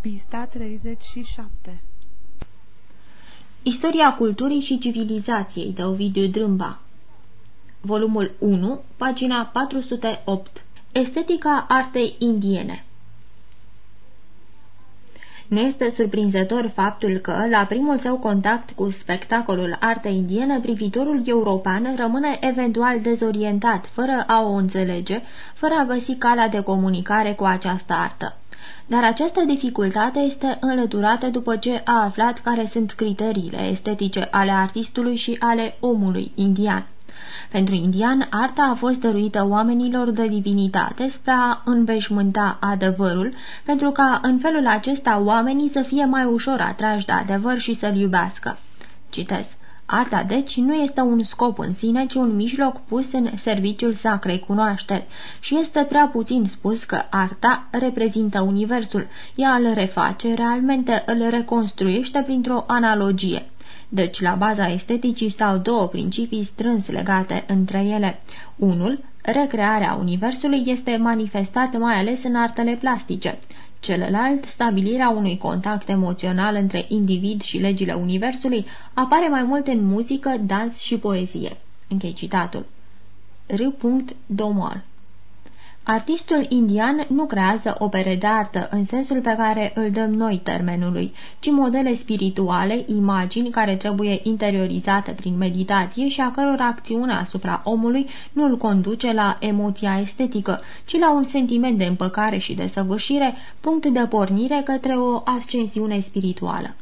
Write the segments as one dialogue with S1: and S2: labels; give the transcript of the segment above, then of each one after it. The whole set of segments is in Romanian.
S1: Pista 37
S2: Istoria culturii și civilizației de Ovidiu Drâmba. Volumul 1, pagina 408 Estetica artei indiene. Nu este surprinzător faptul că, la primul său contact cu spectacolul artei indiene, privitorul european rămâne eventual dezorientat, fără a o înțelege, fără a găsi calea de comunicare cu această artă dar această dificultate este înlăturată după ce a aflat care sunt criteriile estetice ale artistului și ale omului indian. Pentru indian, arta a fost dăruită oamenilor de divinitate spre a înveșmânta adevărul, pentru ca în felul acesta oamenii să fie mai ușor atrași de adevăr și să-l iubească. Citez. Arta, deci, nu este un scop în sine, ci un mijloc pus în serviciul sacrei cunoașteri și este prea puțin spus că arta reprezintă universul, ea îl reface, realmente îl reconstruiește printr-o analogie. Deci, la baza esteticii stau două principii strâns legate între ele. Unul, recrearea universului este manifestat mai ales în artele plastice. Celălalt, stabilirea unui contact emoțional între individ și legile universului, apare mai mult în muzică, dans și poezie. Închei citatul. R. Domol Artistul indian nu creează opere de artă în sensul pe care îl dăm noi termenului, ci modele spirituale, imagini care trebuie interiorizate prin meditație și a căror acțiune asupra omului nu îl conduce la emoția estetică, ci la un sentiment de împăcare și de săvârșire, punct de pornire către o ascensiune spirituală.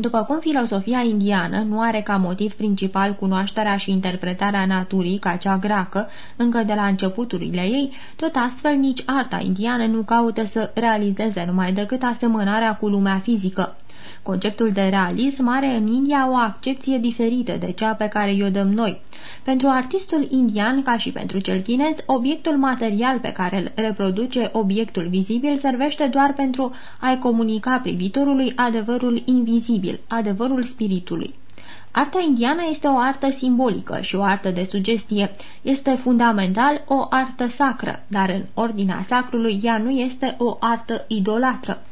S2: După cum filosofia indiană nu are ca motiv principal cunoașterea și interpretarea naturii ca cea greacă, încă de la începuturile ei, tot astfel nici arta indiană nu caută să realizeze numai decât asemănarea cu lumea fizică. Conceptul de realism are în India o accepție diferită de cea pe care o dăm noi. Pentru artistul indian, ca și pentru cel chinez, obiectul material pe care îl reproduce obiectul vizibil servește doar pentru a-i comunica privitorului adevărul invizibil, adevărul spiritului. Arta indiană este o artă simbolică și o artă de sugestie. Este fundamental o artă sacră, dar în ordinea sacrului ea nu este o artă idolatră.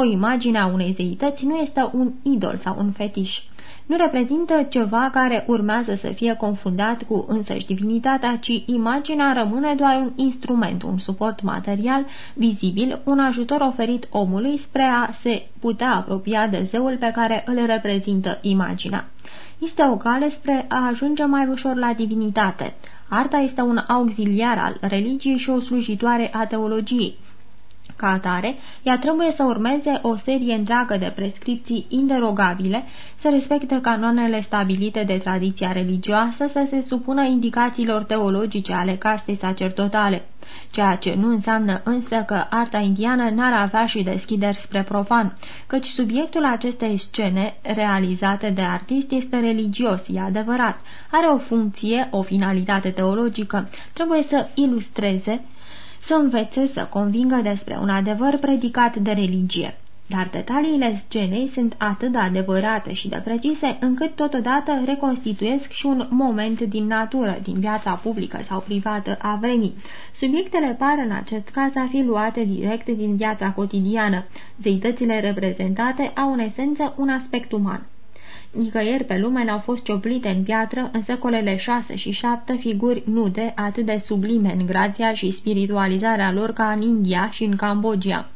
S2: O imagine a unei zeități nu este un idol sau un fetiș. Nu reprezintă ceva care urmează să fie confundat cu însăși divinitatea, ci imaginea rămâne doar un instrument, un suport material, vizibil, un ajutor oferit omului spre a se putea apropia de zeul pe care îl reprezintă imaginea. Este o cale spre a ajunge mai ușor la divinitate. Arta este un auxiliar al religiei și o slujitoare a teologiei. Ca atare, ea trebuie să urmeze o serie întreagă de prescripții inderogabile, să respecte canoanele stabilite de tradiția religioasă, să se supună indicațiilor teologice ale castei sacerdotale, ceea ce nu înseamnă însă că arta indiană n-ar avea și deschideri spre profan, căci subiectul acestei scene realizate de artist este religios, e adevărat, are o funcție, o finalitate teologică, trebuie să ilustreze să învețe să convingă despre un adevăr predicat de religie. Dar detaliile scenei sunt atât de adevărate și de precise încât totodată reconstituiesc și un moment din natură, din viața publică sau privată a vremii. Subiectele par în acest caz a fi luate direct din viața cotidiană. Zeitățile reprezentate au în esență un aspect uman. Nicăieri pe lume n-au fost cioplite în piatră în secolele 6 și 7 figuri nude atât de sublime în grația și spiritualizarea lor ca în India și în Cambodgia.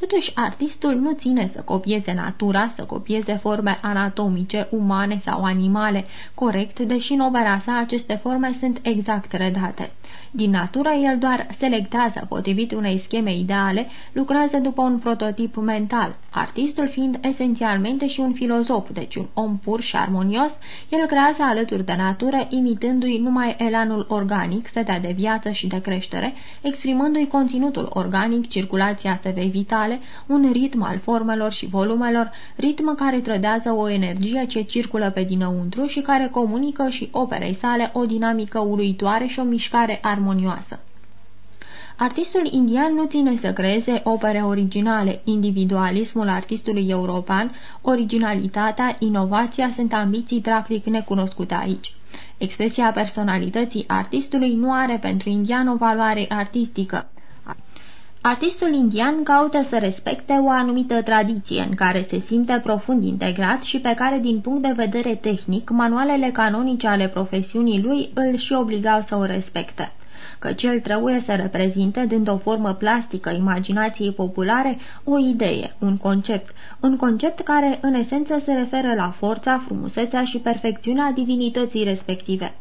S2: Totuși, artistul nu ține să copieze natura, să copieze forme anatomice, umane sau animale, corect, deși în opera sa aceste forme sunt exact redate. Din natură, el doar selectează potrivit unei scheme ideale, lucrează după un prototip mental. Artistul fiind esențialmente și un filozof, deci un om pur și armonios, el creează alături de natură, imitându-i numai elanul organic, setea de viață și de creștere, exprimându-i conținutul organic, circulația stevei vitale, un ritm al formelor și volumelor, ritm care trădează o energie ce circulă pe dinăuntru și care comunică și operei sale o dinamică uluitoare și o mișcare armonioasă. Artistul indian nu ține să creeze opere originale. Individualismul artistului european, originalitatea, inovația sunt ambiții practic necunoscute aici. Expresia personalității artistului nu are pentru indian o valoare artistică. Artistul indian caută să respecte o anumită tradiție în care se simte profund integrat și pe care, din punct de vedere tehnic, manualele canonice ale profesiunii lui îl și obligau să o respecte căci el trebuie să reprezinte, dând o formă plastică imaginației populare, o idee, un concept, un concept care, în esență, se referă la forța, frumusețea și perfecțiunea divinității respective.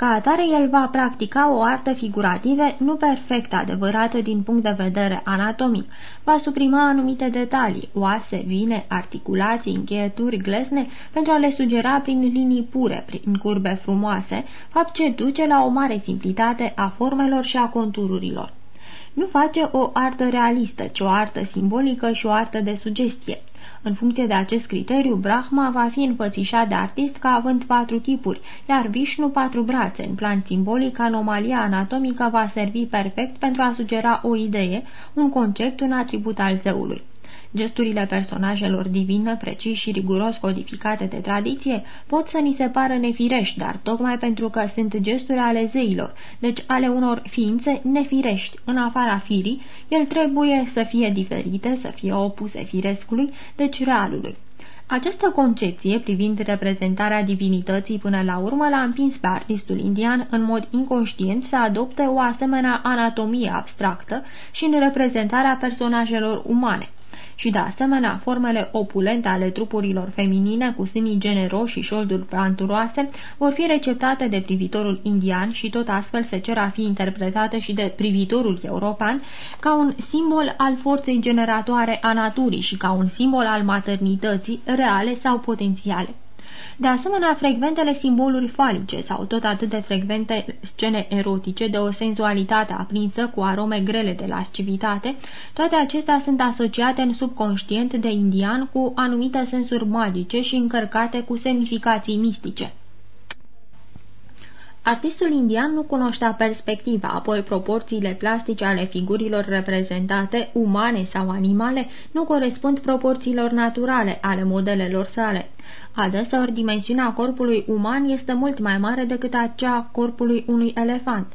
S2: Ca atare, el va practica o artă figurativă nu perfect adevărată din punct de vedere anatomic, va suprima anumite detalii, oase, vine, articulații, încheieturi, glesne, pentru a le sugera prin linii pure, prin curbe frumoase, fapt ce duce la o mare simplitate a formelor și a contururilor. Nu face o artă realistă, ci o artă simbolică și o artă de sugestie. În funcție de acest criteriu, Brahma va fi înfățișat de artist ca având patru tipuri, iar Vishnu patru brațe. În plan simbolic, anomalia anatomică va servi perfect pentru a sugera o idee, un concept, un atribut al zeului. Gesturile personajelor divine, precis și riguros codificate de tradiție, pot să ni se pară nefirești, dar tocmai pentru că sunt gesturi ale zeilor, deci ale unor ființe nefirești, în afara firii, el trebuie să fie diferite, să fie opuse firescului, deci realului. Această concepție privind reprezentarea divinității până la urmă l-a împins pe artistul indian în mod inconștient să adopte o asemenea anatomie abstractă și în reprezentarea personajelor umane și de asemenea formele opulente ale trupurilor feminine cu sânii generoși și șolduri planturoase vor fi receptate de privitorul indian și tot astfel se cer a fi interpretate și de privitorul european ca un simbol al forței generatoare a naturii și ca un simbol al maternității reale sau potențiale. De asemenea, frecventele simboluri falice sau tot atât de frecvente scene erotice de o senzualitate aprinsă cu arome grele de lascivitate, toate acestea sunt asociate în subconștient de indian cu anumite sensuri magice și încărcate cu semnificații mistice. Artistul indian nu cunoștea perspectiva, apoi proporțiile plastice ale figurilor reprezentate, umane sau animale, nu corespund proporțiilor naturale ale modelelor sale. Adeseori, dimensiunea corpului uman este mult mai mare decât acea a corpului unui elefant.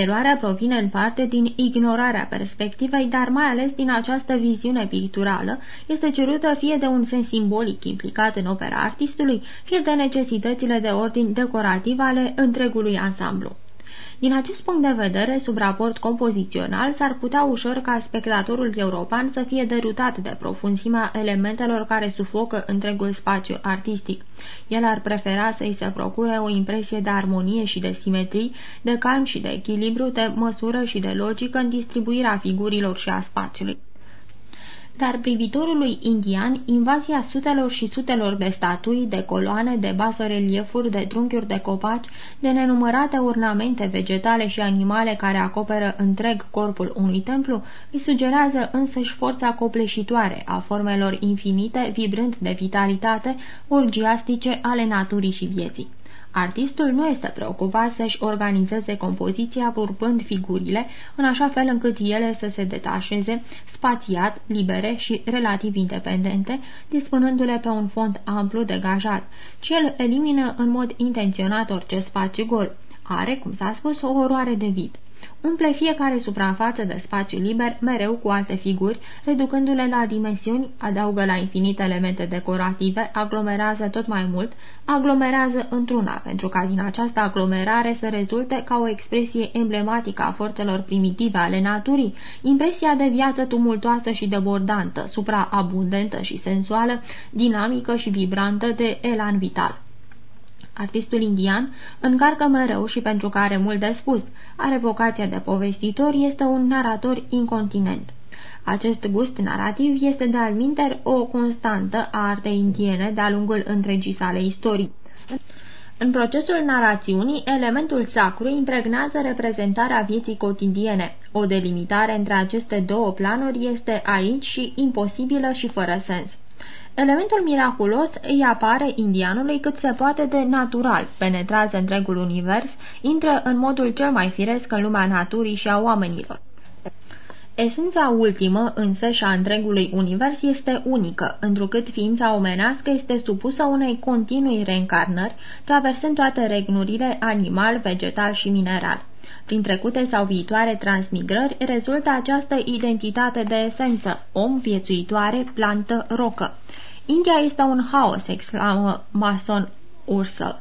S2: Eroarea provine în parte din ignorarea perspectivei, dar mai ales din această viziune picturală, este cerută fie de un sens simbolic implicat în opera artistului, fie de necesitățile de ordin decorativ ale întregului ansamblu. Din acest punct de vedere, sub raport compozițional, s-ar putea ușor ca spectatorul european să fie derutat de profunzimea elementelor care sufocă întregul spațiu artistic. El ar prefera să-i se procure o impresie de armonie și de simetrii, de calm și de echilibru, de măsură și de logică în distribuirea figurilor și a spațiului dar privitorului indian invazia sutelor și sutelor de statui, de coloane, de basoreliefuri, de trunchiuri de copaci, de nenumărate ornamente vegetale și animale care acoperă întreg corpul unui templu, îi sugerează însăși forța copleșitoare a formelor infinite, vibrând de vitalitate, orgiastice ale naturii și vieții. Artistul nu este preocupat să-și organizeze compoziția urpând figurile în așa fel încât ele să se detașeze, spațiat, libere și relativ independente, dispunându-le pe un fond amplu degajat, ci el elimină în mod intenționat orice spațiu gol. Are, cum s-a spus, o oroare de vid. Umple fiecare suprafață de spațiu liber mereu cu alte figuri, reducându-le la dimensiuni, adaugă la infinite elemente decorative, aglomerează tot mai mult, aglomerează într-una, pentru ca din această aglomerare să rezulte ca o expresie emblematică a forțelor primitive ale naturii, impresia de viață tumultoasă și debordantă, supraabundentă și sensuală, dinamică și vibrantă de elan vital. Artistul indian încarcă mereu și pentru că are mult de spus, are vocația de povestitor, este un narator incontinent. Acest gust narrativ este de alminter o constantă a artei indiene de-a lungul întregii sale istorii. În procesul narațiunii, elementul sacru impregnează reprezentarea vieții cotidiene. O delimitare între aceste două planuri este aici și imposibilă și fără sens. Elementul miraculos îi apare indianului cât se poate de natural, penetrează întregul univers, intră în modul cel mai firesc în lumea naturii și a oamenilor. Esența ultimă însă și a întregului univers este unică, întrucât ființa omenească este supusă unei continui reîncarnări, traversând toate regnurile animal, vegetal și mineral. Prin trecute sau viitoare transmigrări rezultă această identitate de esență, om viețuitoare, plantă, rocă. India este un haos, exclamă Mason Ursel.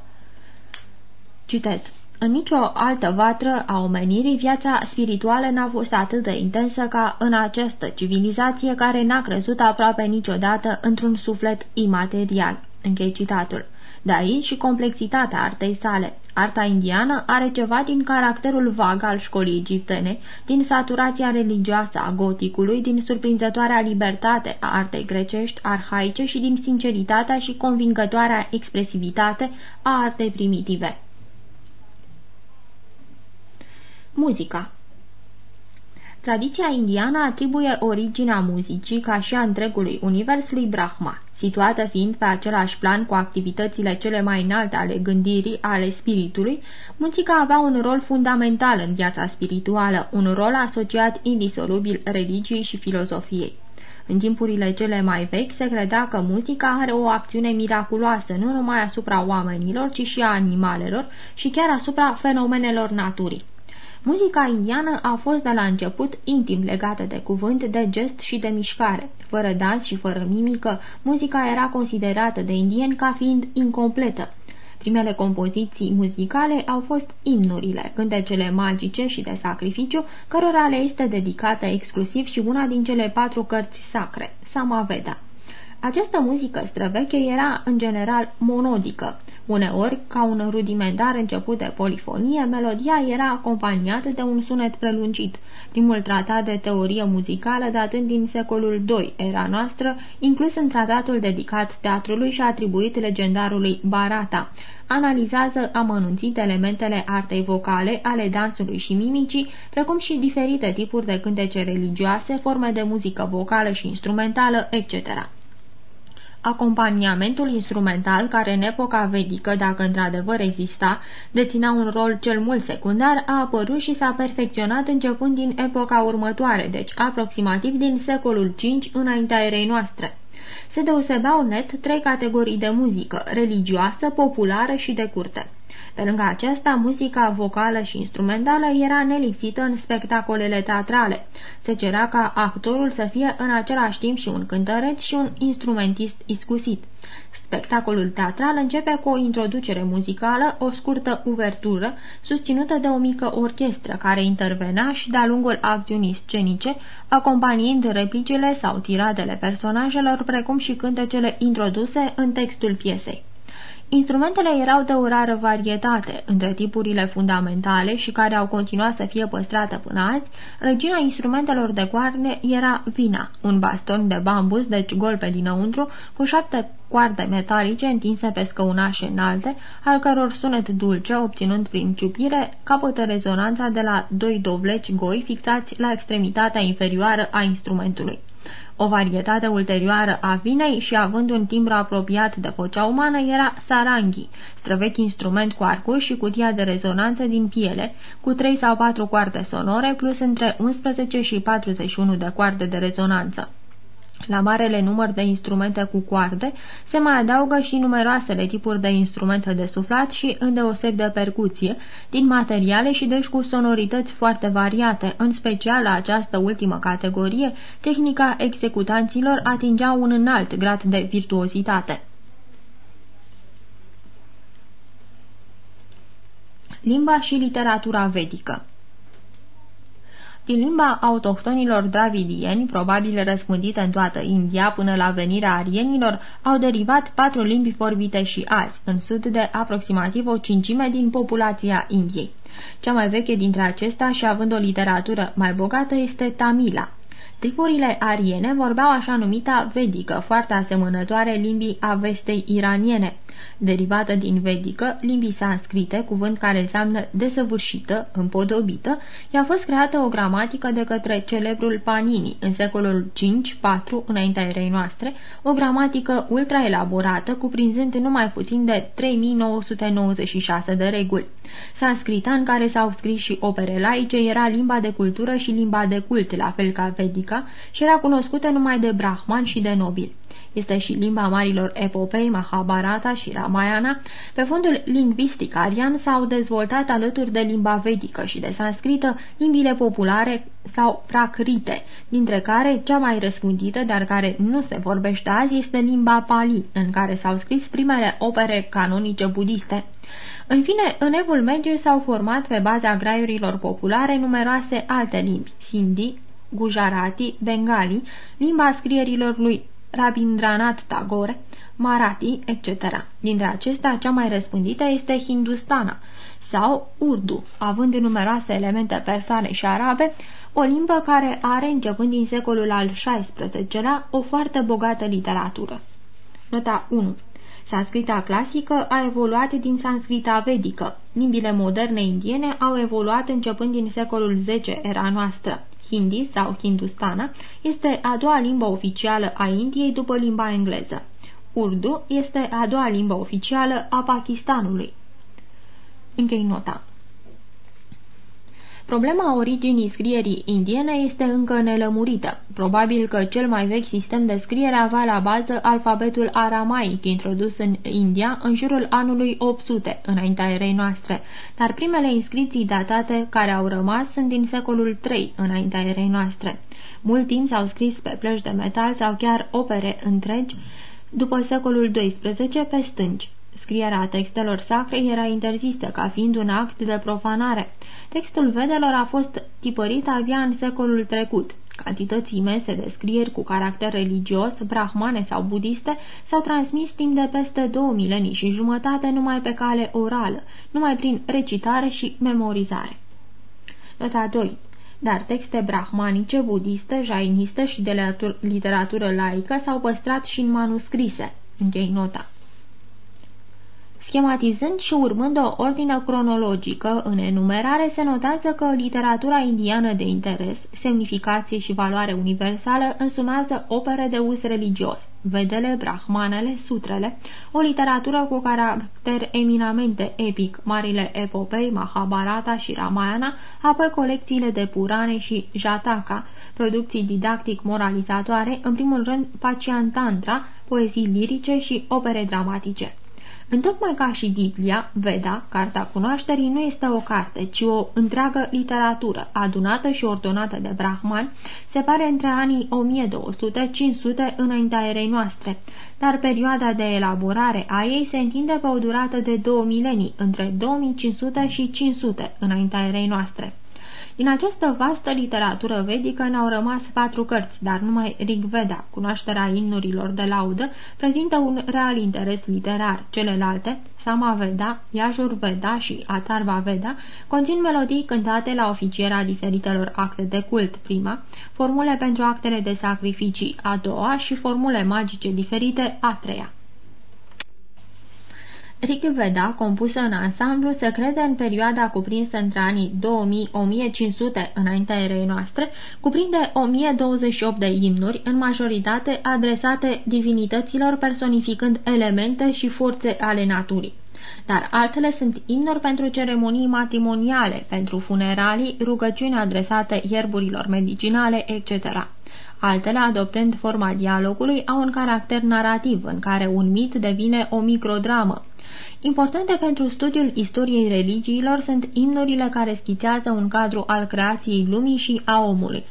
S2: Citez. În nicio altă vatră a omenirii, viața spirituală n-a fost atât de intensă ca în această civilizație care n-a crezut aproape niciodată într-un suflet imaterial. Închei citatul. De aici și complexitatea artei sale. Arta indiană are ceva din caracterul vag al școlii egiptene, din saturația religioasă a goticului, din surprinzătoarea libertate a artei grecești, arhaice și din sinceritatea și convingătoarea expresivitate a artei primitive. Muzica Tradiția indiană atribuie originea muzicii ca și a întregului univers lui Brahma, situată fiind pe același plan cu activitățile cele mai înalte ale gândirii, ale spiritului, muzica avea un rol fundamental în viața spirituală, un rol asociat indisolubil religiei și filozofiei. În timpurile cele mai vechi se credea că muzica are o acțiune miraculoasă nu numai asupra oamenilor, ci și a animalelor și chiar asupra fenomenelor naturii. Muzica indiană a fost de la început intim legată de cuvânt, de gest și de mișcare. Fără dans și fără mimică, muzica era considerată de indieni ca fiind incompletă. Primele compoziții muzicale au fost imnurile, cântecele magice și de sacrificiu, cărora le este dedicată exclusiv și una din cele patru cărți sacre, Samaveda. Această muzică străveche era, în general, monodică. Uneori, ca un rudimentar început de polifonie, melodia era acompaniată de un sunet prelungit. Primul tratat de teorie muzicală datând din secolul II era noastră, inclus în tratatul dedicat teatrului și atribuit legendarului Barata. Analizează amănunțit elementele artei vocale, ale dansului și mimicii, precum și diferite tipuri de cântece religioase, forme de muzică vocală și instrumentală, etc. Acompaniamentul instrumental, care în epoca vedică, dacă într-adevăr exista, deținea un rol cel mult secundar, a apărut și s-a perfecționat începând din epoca următoare, deci aproximativ din secolul V înaintea erei noastre. Se deosebeau net trei categorii de muzică, religioasă, populară și de curte. Pe lângă aceasta, muzica vocală și instrumentală era nelipsită în spectacolele teatrale. Se cerea ca actorul să fie în același timp și un cântăreț și un instrumentist iscusit. Spectacolul teatral începe cu o introducere muzicală, o scurtă uvertură, susținută de o mică orchestră care intervenea și de-a lungul acțiunii scenice, acompaniind replicile sau tiradele personajelor, precum și cântecele introduse în textul piesei. Instrumentele erau de o rară varietate, între tipurile fundamentale și care au continuat să fie păstrate până azi, regina instrumentelor de coarne era vina, un baston de bambus, deci gol pe dinăuntru, cu șapte coarde metalice întinse pe scăunașe înalte, al căror sunet dulce, obținând prin ciupire, capătă rezonanța de la doi dovleci goi fixați la extremitatea inferioară a instrumentului. O varietate ulterioară a vinei și având un timbru apropiat de vocea umană era sarangi, străvechi instrument cu arcuș și cutia de rezonanță din piele, cu 3 sau 4 coarde sonore, plus între 11 și 41 de coarde de rezonanță. La marele număr de instrumente cu coarde se mai adaugă și numeroasele tipuri de instrumente de suflat și îndeoseb de percuție, din materiale și deci cu sonorități foarte variate, în special la această ultimă categorie, tehnica executanților atingea un înalt grad de virtuozitate. Limba și literatura vedică din limba autohtonilor dravidieni, probabil răspândită în toată India până la venirea arienilor, au derivat patru limbi vorbite și azi, în sud de aproximativ o cincime din populația Indiei. Cea mai veche dintre acestea și având o literatură mai bogată este Tamila. Triburile ariene vorbeau așa numita vedică, foarte asemănătoare limbii avestei iraniene derivată din vedică, limbii sanscrite, cuvânt care înseamnă desăvârșită, împodobită, i-a fost creată o gramatică de către celebrul Panini în secolul 5-4 înaintea erei noastre, o gramatică ultraelaborată, cuprinzând numai puțin de 3996 de reguli. Sanscrita, în care s-au scris și opere laice, era limba de cultură și limba de cult, la fel ca vedica, și era cunoscută numai de brahman și de nobil. Este și limba marilor epopei Mahabharata și Ramayana. Pe fondul lingvistic arian s-au dezvoltat alături de limba vedică și de sanscrită limbile populare sau pracrite, dintre care cea mai răspândită, dar care nu se vorbește azi, este limba Pali, în care s-au scris primele opere canonice budiste. În fine, în evul mediu s-au format pe baza graiurilor populare numeroase alte limbi, Sindhi, Gujarati, Bengali, limba scrierilor lui Rabindranath Tagore, Marathi, etc. Dintre acestea, cea mai răspândită este Hindustana sau Urdu, având numeroase elemente persane și arabe, o limbă care are, începând din secolul al XVI-lea, o foarte bogată literatură. Nota 1 Sanscrita clasică a evoluat din sanscrita vedică. Limbile moderne indiene au evoluat începând din secolul X era noastră. Hindi sau Hindustana este a doua limbă oficială a Indiei după limba engleză. Urdu este a doua limbă oficială a Pakistanului. Închei nota. Problema originii scrierii indiene este încă nelămurită. Probabil că cel mai vechi sistem de scriere avea la bază alfabetul aramaic introdus în India în jurul anului 800, înaintea erei noastre, dar primele inscripții datate care au rămas sunt din secolul 3, înaintea erei noastre. Mult timp s-au scris pe plăci de metal sau chiar opere întregi după secolul XII pe stânci. Scrierea textelor sacre era interzisă ca fiind un act de profanare. Textul vedelor a fost tipărit abia în secolul trecut. Cantități imense de scrieri cu caracter religios, brahmane sau budiste, s-au transmis timp de peste două milenii și jumătate numai pe cale orală, numai prin recitare și memorizare. Nota 2 dar texte brahmanice, budiste, jainiste și de literatură laică s-au păstrat și în manuscrise. Închei nota. Schematizând și urmând o ordine cronologică în enumerare, se notează că literatura indiană de interes, semnificație și valoare universală însumează opere de uz religios, vedele, brahmanele, sutrele, o literatură cu caracter eminamente epic, marile epopei, Mahabharata și Ramayana, apoi colecțiile de Purane și Jataka, producții didactic moralizatoare, în primul rând Paciantantra, poezii lirice și opere dramatice. Întocmai ca și Biblia, Veda, Carta Cunoașterii, nu este o carte, ci o întreagă literatură, adunată și ordonată de Brahman, se pare între anii 1200-500 înaintea erei noastre, dar perioada de elaborare a ei se întinde pe o durată de două milenii, între 2500 și 500 înaintea erei noastre. Din această vastă literatură vedică ne-au rămas patru cărți, dar numai Rigveda, cunoașterea imnurilor de laudă, prezintă un real interes literar. Celelalte, Samaveda, Veda și Atarva Veda, conțin melodii cântate la oficierea diferitelor acte de cult, prima, formule pentru actele de sacrificii, a doua și formule magice diferite, a treia. Rigveda, compusă în ansamblu, se crede în perioada cuprinsă între anii 2000-1500 înaintea erei noastre, cuprinde 1028 de imnuri, în majoritate adresate divinităților personificând elemente și forțe ale naturii. Dar altele sunt imnuri pentru ceremonii matrimoniale, pentru funeralii, rugăciuni adresate ierburilor medicinale, etc. Altele, adoptând forma dialogului, au un caracter narrativ, în care un mit devine o microdramă, Importante pentru studiul istoriei religiilor sunt imnurile care schițează un cadru al creației lumii și a omului.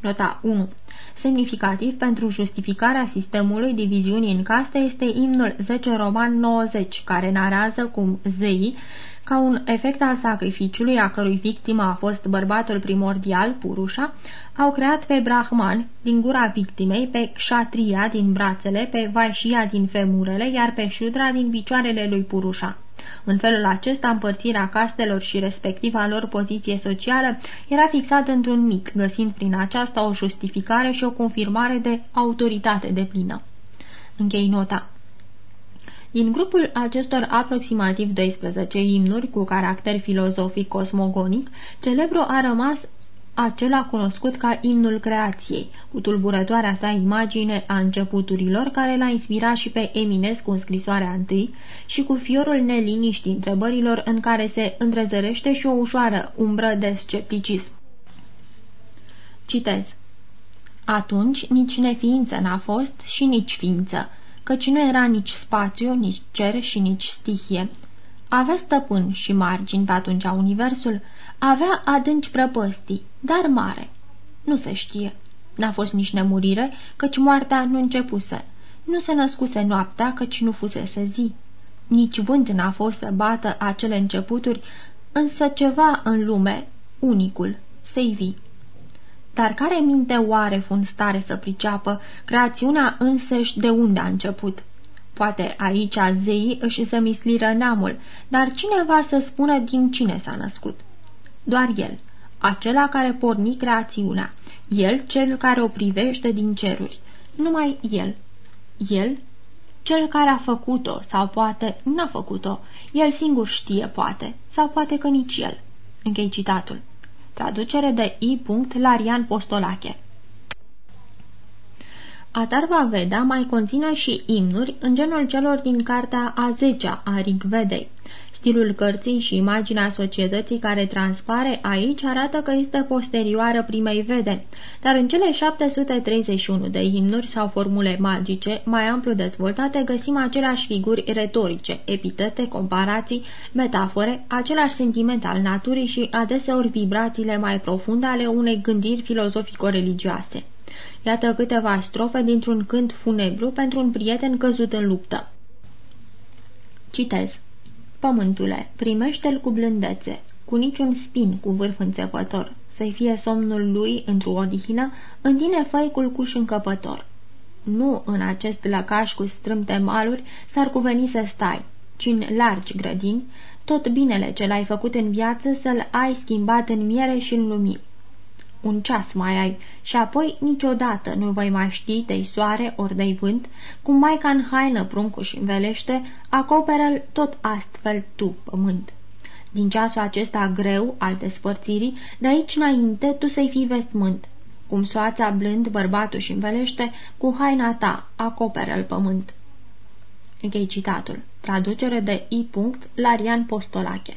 S2: Nota 1 Semnificativ pentru justificarea sistemului diviziunii în caste este imnul 10 roman 90, care narează cum zeii ca un efect al sacrificiului a cărui victimă a fost bărbatul primordial, Purusha, au creat pe Brahman din gura victimei, pe Kshatriya din brațele, pe Vaishya din femurele, iar pe Shudra din picioarele lui Purusha. În felul acesta, împărțirea castelor și respectiva lor poziție socială era fixată într-un mit, găsind prin aceasta o justificare și o confirmare de autoritate de plină. Închei nota. Din grupul acestor aproximativ 12 imnuri cu caracter filozofic cosmogonic, celebru a rămas acela cunoscut ca imnul creației, cu tulburătoarea sa imagine a începuturilor care l-a inspirat și pe Eminescu în scrisoarea întâi și cu fiorul neliniștii întrebărilor în care se întrezărește și o ușoară umbră de scepticism. Citez Atunci nici neființă n-a fost și nici ființă, căci nu era nici spațiu, nici cer și nici stihie. Avea stăpân și margini pe atunci universul, avea adânci prăpăstii, dar mare. Nu se știe. N-a fost nici nemurire, căci moartea nu începuse. Nu se născuse noaptea, căci nu fusese zi. Nici vânt n-a fost să bată acele începuturi, însă ceva în lume, unicul, se vii. Dar care minte oare fu în stare să priceapă creațiunea însăși de unde a început? Poate aici zeii își misliră neamul, dar cine va să spună din cine s-a născut? Doar el, acela care porni creațiunea, el cel care o privește din ceruri, numai el. El, cel care a făcut-o sau poate n-a făcut-o, el singur știe poate, sau poate că nici el. Închei citatul. Traducere de I. Larian Postolache Atarva Veda mai conține și imnuri în genul celor din cartea a 10-a a Rigvedei. Stilul cărții și imaginea societății care transpare aici arată că este posterioară primei vede, dar în cele 731 de imnuri sau formule magice, mai amplu dezvoltate, găsim aceleași figuri retorice, epitete, comparații, metafore, același sentiment al naturii și adeseori vibrațiile mai profunde ale unei gândiri filozofico-religioase. Iată câteva strofe dintr-un cânt funebru pentru un prieten căzut în luptă. Citez. Pământule, primește-l cu blândețe, cu niciun spin cu vârf înțepător, să-i fie somnul lui într-o odihnă, în tine făi culcuș încăpător. Nu în acest lăcaș cu strâmte maluri s-ar cuveni să stai, ci în largi grădini, tot binele ce l-ai făcut în viață să-l ai schimbat în miere și în lumini un ceas mai ai și apoi niciodată nu voi mai ști de soare ori de vânt, cum maica în haină pruncuși învelește, acoperă-l tot astfel tu, pământ. Din ceasul acesta greu al despărțirii, de aici înainte tu să-i fii vestmânt. Cum soața blând bărbatul și învelește, cu haina ta acoperă-l pământ. Închei citatul. Traducere de I. Larian Postolache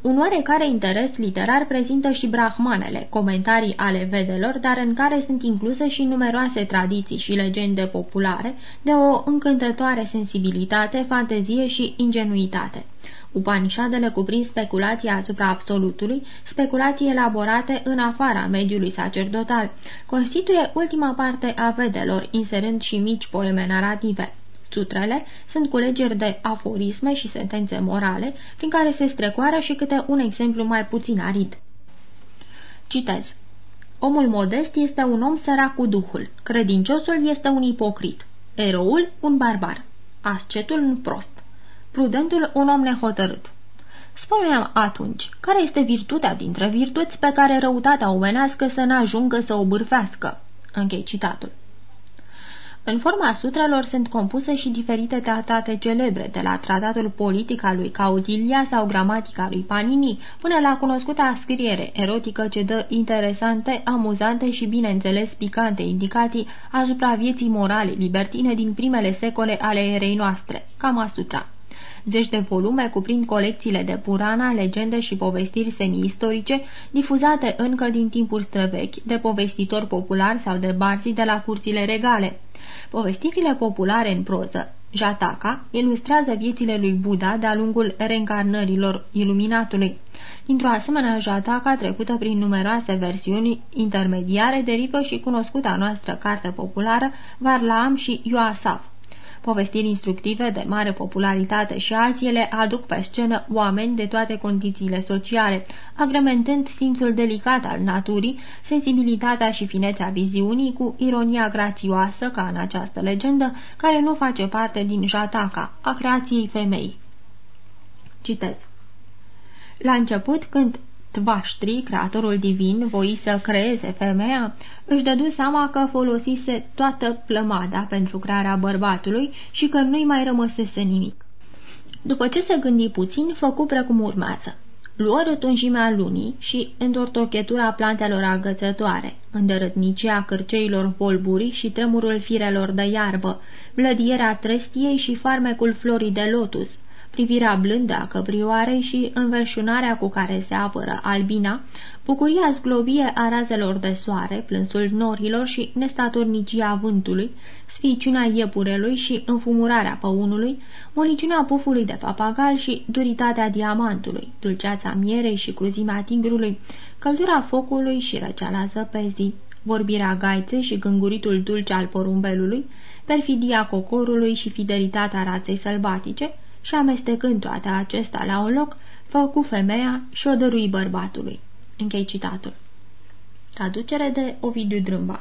S2: un oarecare interes literar prezintă și brahmanele, comentarii ale vedelor, dar în care sunt incluse și numeroase tradiții și legende populare de o încântătoare sensibilitate, fantezie și ingenuitate. Upanishadele cuprind speculații asupra absolutului, speculații elaborate în afara mediului sacerdotal, constituie ultima parte a vedelor, inserând și mici poeme narrative. Sutrele sunt culegeri de aforisme și sentențe morale, prin care se strecoară și câte un exemplu mai puțin arid. Citez. Omul modest este un om sărac cu duhul, credinciosul este un ipocrit, eroul un barbar, ascetul un prost, prudentul un om nehotărât. spune atunci, care este virtutea dintre virtuți pe care răutatea omenească să n-ajungă să o bârfească? Închei citatul. În forma sutrelor sunt compuse și diferite tratate celebre, de la tratatul politic al lui Caudilia sau gramatica lui Panini, până la cunoscuta scriere erotică ce dă interesante, amuzante și, bineînțeles, picante indicații asupra vieții morale libertine din primele secole ale erei noastre, Kama Sutra. Zeci de volume cuprind colecțiile de Purana, legende și povestiri semi-istorice, difuzate încă din timpuri străvechi, de povestitori populari sau de barzii de la curțile regale. Povestirile populare în proză, Jataka, ilustrează viețile lui Buddha de-a lungul reîncarnărilor iluminatului. Dintr-o asemenea Jataka trecută prin numeroase versiuni intermediare derivă și cunoscuta noastră carte populară Varlaam și Ioasaf. Povestiri instructive de mare popularitate și azi ele aduc pe scenă oameni de toate condițiile sociale, agrementând simțul delicat al naturii, sensibilitatea și finețea viziunii cu ironia grațioasă, ca în această legendă, care nu face parte din jataca, a creației femei. Citez. La început, când Tvaștri, creatorul divin, voi să creeze femeia, își dădu seama că folosise toată plămada pentru crearea bărbatului și că nu-i mai rămăsese nimic. După ce se gândi puțin, făcu precum urmează. Luă rătunjimea lunii și întortochetura plantelor agățătoare, îndărătnicia cârceilor volburii și tremurul firelor de iarbă, vlădierea trestiei și farmecul florii de lotus, privirea blândă a căprioarei și înverșunarea cu care se apără albina, bucuria zglobie a razelor de soare, plânsul norilor și nestatornicia vântului, sficiunea iepurelui și înfumurarea păunului, moliciunea pufului de papagal și duritatea diamantului, dulceața mierei și cruzimea tigrului, căldura focului și răceala zăpezii, vorbirea gaiței și gânguritul dulce al porumbelului, perfidia cocorului și fidelitatea raței sălbatice și amestecând toate acestea la un loc, făcu femeia și o dărui bărbatului. Închei citatul. Traducere de Ovidiu Drâmba